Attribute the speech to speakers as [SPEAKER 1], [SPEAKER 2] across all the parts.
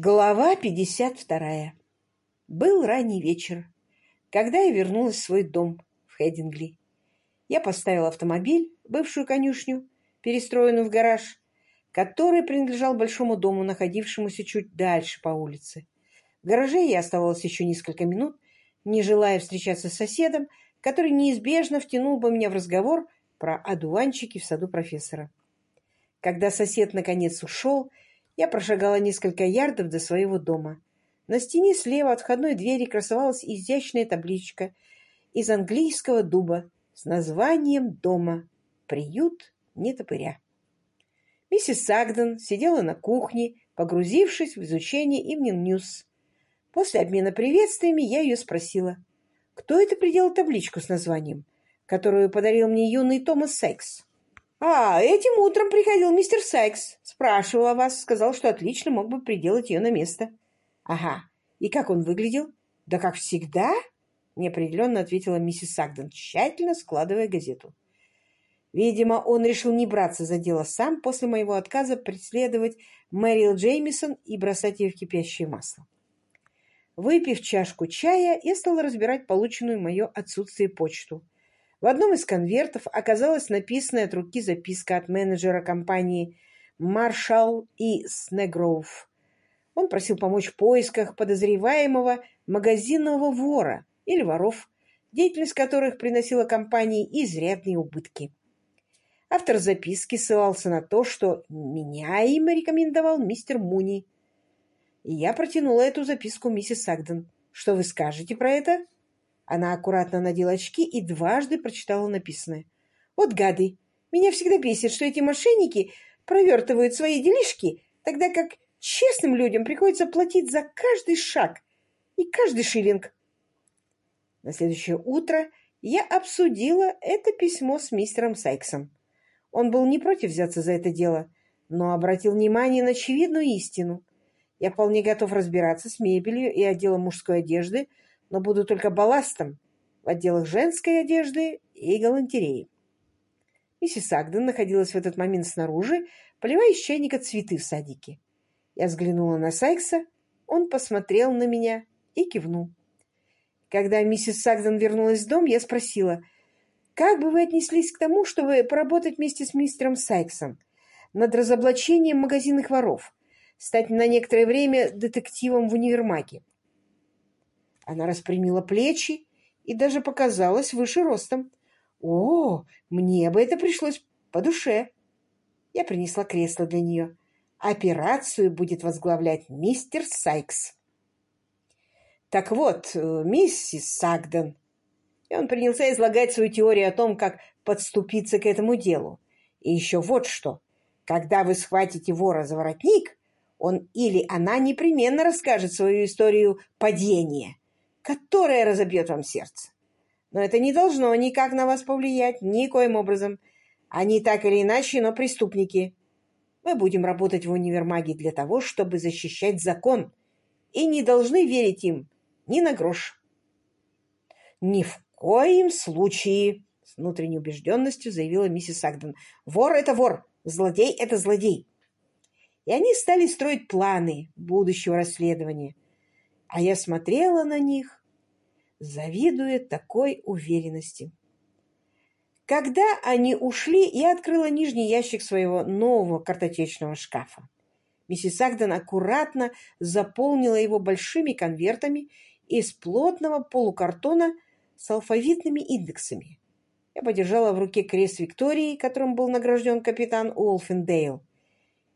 [SPEAKER 1] Глава 52. Был ранний вечер, когда я вернулась в свой дом в Хедингли. Я поставила автомобиль, бывшую конюшню, перестроенную в гараж, который принадлежал большому дому, находившемуся чуть дальше по улице. В гараже я оставалась еще несколько минут, не желая встречаться с соседом, который неизбежно втянул бы меня в разговор про одуванчики в саду профессора. Когда сосед наконец ушел, я прошагала несколько ярдов до своего дома. На стене слева от входной двери красовалась изящная табличка из английского дуба с названием дома «Приют нетопыря». Миссис Сагден сидела на кухне, погрузившись в изучение Evening News. После обмена приветствиями я ее спросила, кто это приделал табличку с названием, которую подарил мне юный Томас Секс. «А, этим утром приходил мистер Сайкс. Спрашивал о вас. Сказал, что отлично мог бы приделать ее на место». «Ага. И как он выглядел?» «Да как всегда?» — неопределенно ответила миссис Сагден, тщательно складывая газету. Видимо, он решил не браться за дело сам после моего отказа преследовать Мэрил Джеймисон и бросать ее в кипящее масло. Выпив чашку чая, я стала разбирать полученную в мое отсутствие почту — в одном из конвертов оказалась написанная от руки записка от менеджера компании «Маршалл и Снегроув». Он просил помочь в поисках подозреваемого магазинного вора или воров, деятельность которых приносила компании изрядные убытки. Автор записки ссылался на то, что меня им рекомендовал мистер Муни. И я протянула эту записку миссис Сагден. Что вы скажете про это? Она аккуратно надела очки и дважды прочитала написанное. «Вот гады! Меня всегда бесит, что эти мошенники провертывают свои делишки, тогда как честным людям приходится платить за каждый шаг и каждый шиллинг». На следующее утро я обсудила это письмо с мистером Сайксом. Он был не против взяться за это дело, но обратил внимание на очевидную истину. Я вполне готов разбираться с мебелью и отделом мужской одежды, но буду только балластом в отделах женской одежды и галантереи. Миссис Агден находилась в этот момент снаружи, поливая из чайника цветы в садике. Я взглянула на Сайкса, он посмотрел на меня и кивнул. Когда миссис Сагден вернулась в дом, я спросила, как бы вы отнеслись к тому, чтобы поработать вместе с мистером Сайксом над разоблачением магазинных воров, стать на некоторое время детективом в универмаге? Она распрямила плечи и даже показалась выше ростом. О, мне бы это пришлось по душе. Я принесла кресло для нее. Операцию будет возглавлять мистер Сайкс. Так вот, э, миссис Сагден. И он принялся излагать свою теорию о том, как подступиться к этому делу. И еще вот что. Когда вы схватите вора за воротник, он или она непременно расскажет свою историю падения которая разобьет вам сердце. Но это не должно никак на вас повлиять, никоим образом. Они так или иначе, но преступники. Мы будем работать в универмаге для того, чтобы защищать закон, и не должны верить им ни на грош. Ни в коем случае, с внутренней убежденностью заявила миссис Агден. Вор — это вор, злодей — это злодей. И они стали строить планы будущего расследования. А я смотрела на них завидуя такой уверенности. Когда они ушли, я открыла нижний ящик своего нового картотечного шкафа. Миссис Агден аккуратно заполнила его большими конвертами из плотного полукартона с алфавитными индексами. Я подержала в руке крест Виктории, которым был награжден капитан Уолфендейл.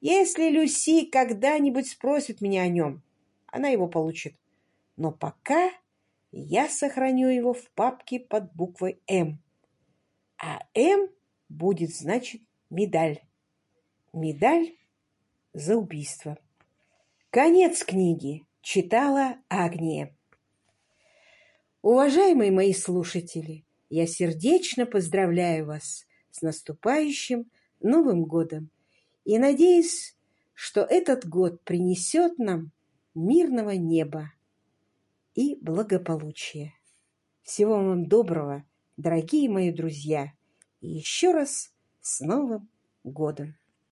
[SPEAKER 1] Если Люси когда-нибудь спросит меня о нем, она его получит. Но пока я сохраню его в папке под буквой «М». А «М» будет значит медаль. Медаль за убийство. Конец книги. Читала Агния. Уважаемые мои слушатели, я сердечно поздравляю вас с наступающим Новым годом и надеюсь, что этот год принесет нам мирного неба и благополучия. Всего вам доброго, дорогие мои друзья, и еще раз с Новым годом!